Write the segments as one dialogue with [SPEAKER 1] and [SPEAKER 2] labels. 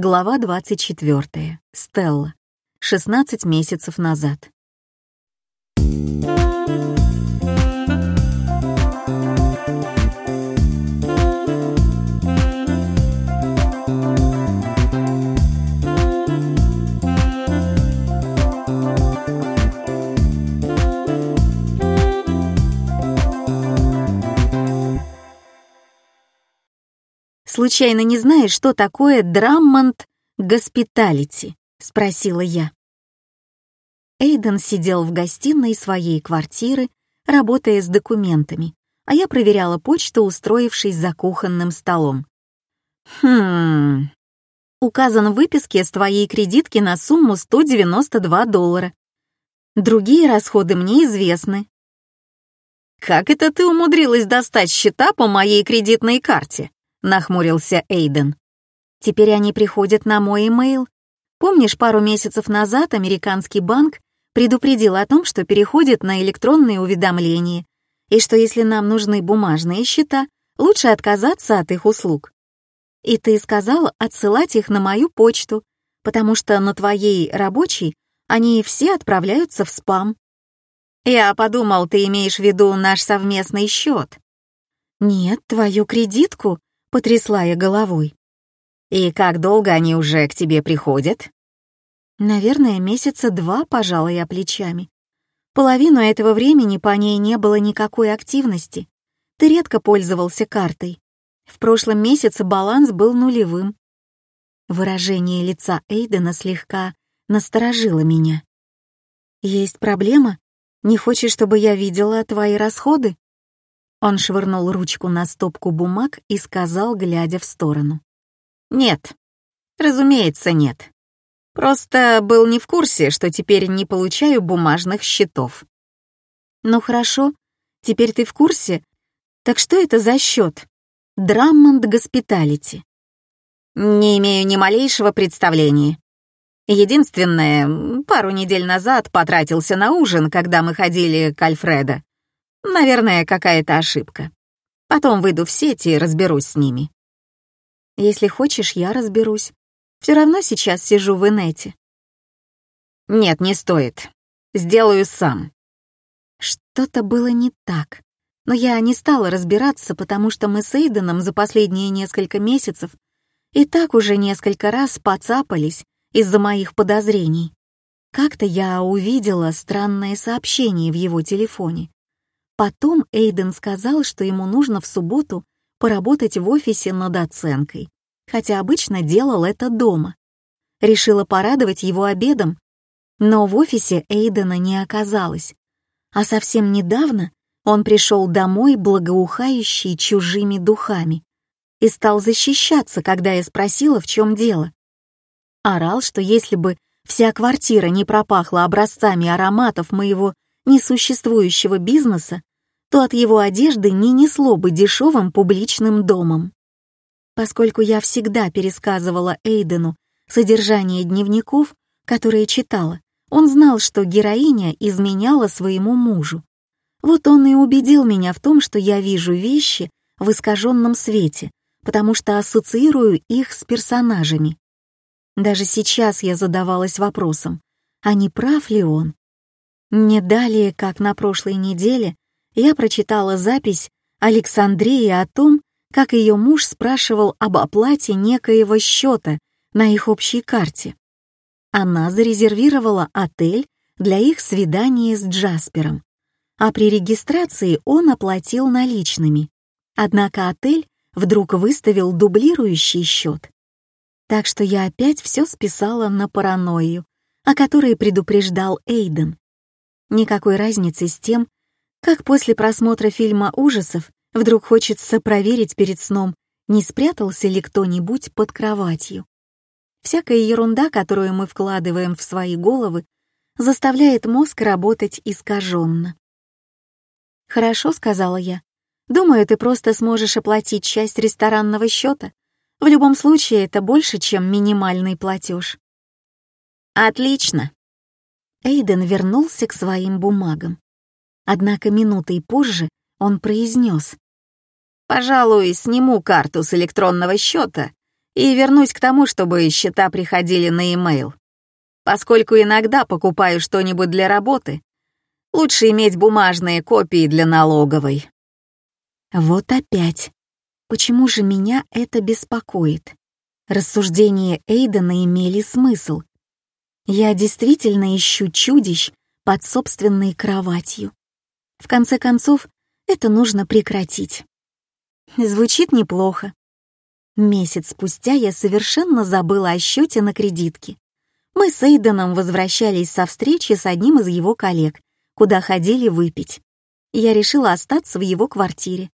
[SPEAKER 1] Глава 24. Стелла. 16 месяцев назад. «Случайно не знаешь, что такое Драммонд Госпиталити?» — спросила я. Эйден сидел в гостиной своей квартиры, работая с документами, а я проверяла почту, устроившись за кухонным столом. «Хм...» Указан в выписке с твоей кредитки на сумму 192 доллара. Другие расходы мне известны. «Как это ты умудрилась достать счета по моей кредитной карте?» — нахмурился Эйден. «Теперь они приходят на мой имейл. Помнишь, пару месяцев назад американский банк предупредил о том, что переходит на электронные уведомления, и что если нам нужны бумажные счета, лучше отказаться от их услуг. И ты сказал отсылать их на мою почту, потому что на твоей рабочей они все отправляются в спам. Я подумал, ты имеешь в виду наш совместный счет. Нет, твою кредитку, Потрясла я головой. «И как долго они уже к тебе приходят?» «Наверное, месяца два, пожала я плечами. Половину этого времени по ней не было никакой активности. Ты редко пользовался картой. В прошлом месяце баланс был нулевым». Выражение лица Эйдена слегка насторожило меня. «Есть проблема? Не хочешь, чтобы я видела твои расходы?» Он швырнул ручку на стопку бумаг и сказал, глядя в сторону. «Нет, разумеется, нет. Просто был не в курсе, что теперь не получаю бумажных счетов». «Ну хорошо, теперь ты в курсе. Так что это за счет? Драммонд Госпиталити». «Не имею ни малейшего представления. Единственное, пару недель назад потратился на ужин, когда мы ходили к Альфреда. Наверное, какая-то ошибка. Потом выйду в сеть и разберусь с ними. Если хочешь, я разберусь. Все равно сейчас сижу в инете. Нет, не стоит. Сделаю сам. Что-то было не так. Но я не стала разбираться, потому что мы с Эйденом за последние несколько месяцев и так уже несколько раз поцапались из-за моих подозрений. Как-то я увидела странное сообщение в его телефоне. Потом Эйден сказал, что ему нужно в субботу поработать в офисе над оценкой, хотя обычно делал это дома. Решила порадовать его обедом, но в офисе Эйдена не оказалось. А совсем недавно он пришел домой, благоухающий чужими духами, и стал защищаться, когда я спросила, в чем дело. Орал, что если бы вся квартира не пропахла образцами ароматов моего несуществующего бизнеса, то от его одежды не несло бы дешевым публичным домом. Поскольку я всегда пересказывала Эйдену содержание дневников, которые читала, он знал, что героиня изменяла своему мужу. Вот он и убедил меня в том, что я вижу вещи в искаженном свете, потому что ассоциирую их с персонажами. Даже сейчас я задавалась вопросом, а не прав ли он? Не далее, как на прошлой неделе, я прочитала запись Александрии о том, как ее муж спрашивал об оплате некоего счета на их общей карте. Она зарезервировала отель для их свидания с Джаспером, а при регистрации он оплатил наличными. Однако отель вдруг выставил дублирующий счет. Так что я опять все списала на паранойю, о которой предупреждал Эйден. Никакой разницы с тем, как после просмотра фильма ужасов вдруг хочется проверить перед сном, не спрятался ли кто-нибудь под кроватью. Всякая ерунда, которую мы вкладываем в свои головы, заставляет мозг работать искаженно. «Хорошо», — сказала я. «Думаю, ты просто сможешь оплатить часть ресторанного счета. В любом случае, это больше, чем минимальный платеж». «Отлично». Эйден вернулся к своим бумагам. Однако минутой позже он произнес. «Пожалуй, сниму карту с электронного счета И вернусь к тому, чтобы счета приходили на e-mail. Поскольку иногда покупаю что-нибудь для работы, лучше иметь бумажные копии для налоговой. Вот опять. Почему же меня это беспокоит? Рассуждения Эйдена имели смысл. Я действительно ищу чудищ под собственной кроватью. В конце концов, это нужно прекратить. Звучит неплохо. Месяц спустя я совершенно забыла о счете на кредитке. Мы с Эйденом возвращались со встречи с одним из его коллег, куда ходили выпить. Я решила остаться в его квартире.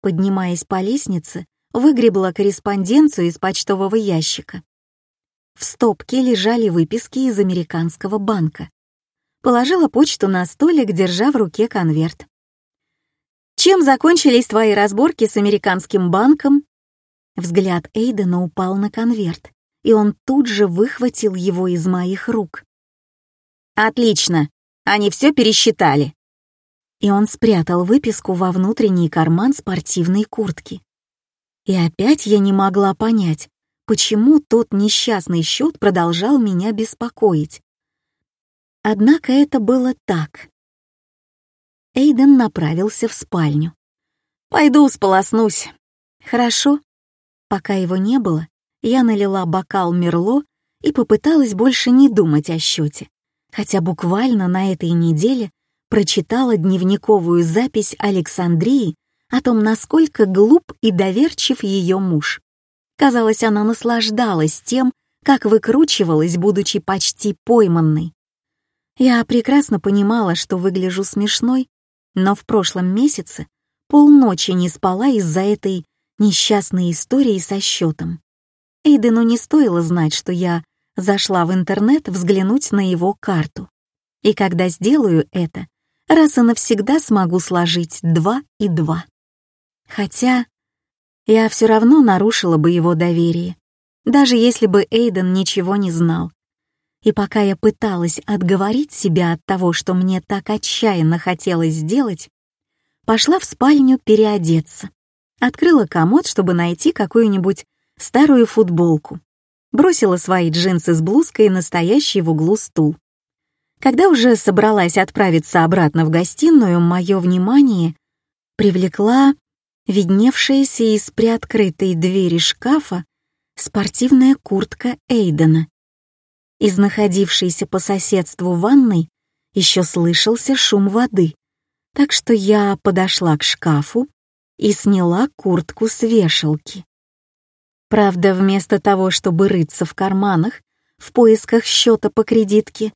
[SPEAKER 1] Поднимаясь по лестнице, выгребла корреспонденцию из почтового ящика. В стопке лежали выписки из американского банка. Положила почту на столик, держа в руке конверт. «Чем закончились твои разборки с американским банком?» Взгляд Эйдена упал на конверт, и он тут же выхватил его из моих рук. «Отлично, они все пересчитали». И он спрятал выписку во внутренний карман спортивной куртки. И опять я не могла понять, почему тот несчастный счет продолжал меня беспокоить. Однако это было так. Эйден направился в спальню. «Пойду сполоснусь». «Хорошо». Пока его не было, я налила бокал Мерло и попыталась больше не думать о счете, хотя буквально на этой неделе прочитала дневниковую запись Александрии о том, насколько глуп и доверчив ее муж. Казалось, она наслаждалась тем, как выкручивалась, будучи почти пойманной. Я прекрасно понимала, что выгляжу смешной, но в прошлом месяце полночи не спала из-за этой несчастной истории со счетом. Эйдену не стоило знать, что я зашла в интернет взглянуть на его карту. И когда сделаю это, раз и навсегда смогу сложить два и два. Хотя я все равно нарушила бы его доверие, даже если бы Эйден ничего не знал. И пока я пыталась отговорить себя от того, что мне так отчаянно хотелось сделать, пошла в спальню переодеться. Открыла комод, чтобы найти какую-нибудь старую футболку. Бросила свои джинсы с блузкой и настоящий в углу стул. Когда уже собралась отправиться обратно в гостиную, мое внимание привлекла видневшаяся из приоткрытой двери шкафа спортивная куртка Эйдена. Из находившейся по соседству ванной еще слышался шум воды, так что я подошла к шкафу и сняла куртку с вешалки. Правда, вместо того, чтобы рыться в карманах в поисках счета по кредитке,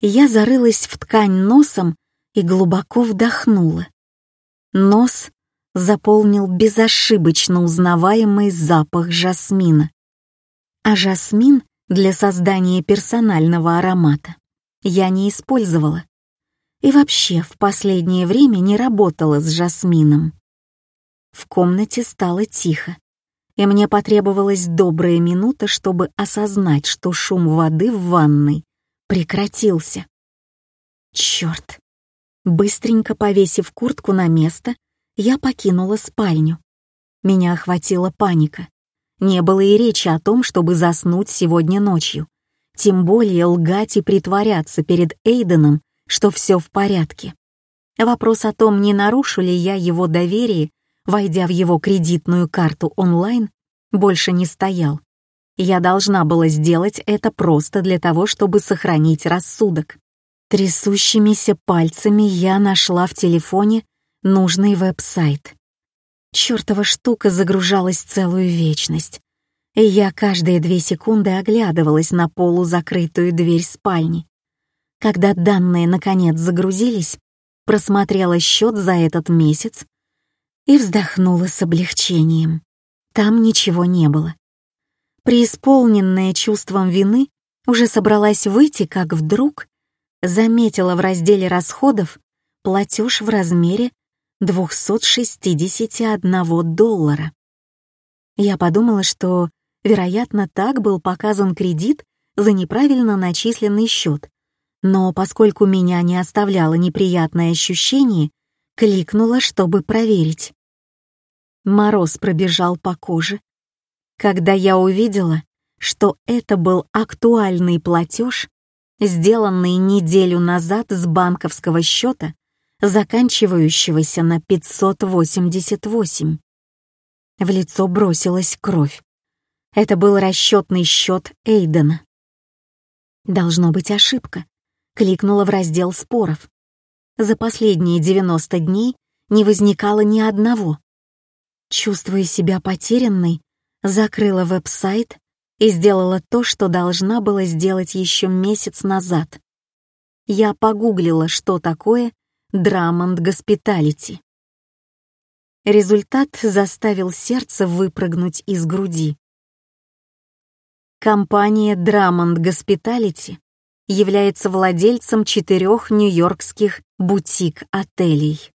[SPEAKER 1] я зарылась в ткань носом и глубоко вдохнула. Нос заполнил безошибочно узнаваемый запах жасмина. А жасмин для создания персонального аромата я не использовала. И вообще в последнее время не работала с жасмином. В комнате стало тихо, и мне потребовалась добрая минута, чтобы осознать, что шум воды в ванной прекратился. Черт! Быстренько повесив куртку на место, я покинула спальню. Меня охватила паника. Не было и речи о том, чтобы заснуть сегодня ночью. Тем более лгать и притворяться перед Эйденом, что все в порядке. Вопрос о том, не нарушу ли я его доверие, войдя в его кредитную карту онлайн, больше не стоял. Я должна была сделать это просто для того, чтобы сохранить рассудок. Трясущимися пальцами я нашла в телефоне нужный веб-сайт. Чёртова штука загружалась целую вечность, и я каждые две секунды оглядывалась на полузакрытую дверь спальни. Когда данные наконец загрузились, просмотрела счет за этот месяц и вздохнула с облегчением. Там ничего не было. Преисполненная чувством вины, уже собралась выйти, как вдруг заметила в разделе расходов платеж в размере 261 доллара. Я подумала, что, вероятно, так был показан кредит за неправильно начисленный счет, но поскольку меня не оставляло неприятное ощущение, кликнула, чтобы проверить. Мороз пробежал по коже. Когда я увидела, что это был актуальный платеж, сделанный неделю назад с банковского счета, заканчивающегося на 588. В лицо бросилась кровь. Это был расчетный счет Эйдена. Должно быть ошибка. Кликнула в раздел споров. За последние 90 дней не возникало ни одного. Чувствуя себя потерянной, закрыла веб-сайт и сделала то, что должна была сделать еще месяц назад. Я погуглила, что такое Драмонд Госпиталити. Результат заставил сердце выпрыгнуть из груди. Компания Драмонд Госпиталити является владельцем четырех нью-йоркских бутик-отелей.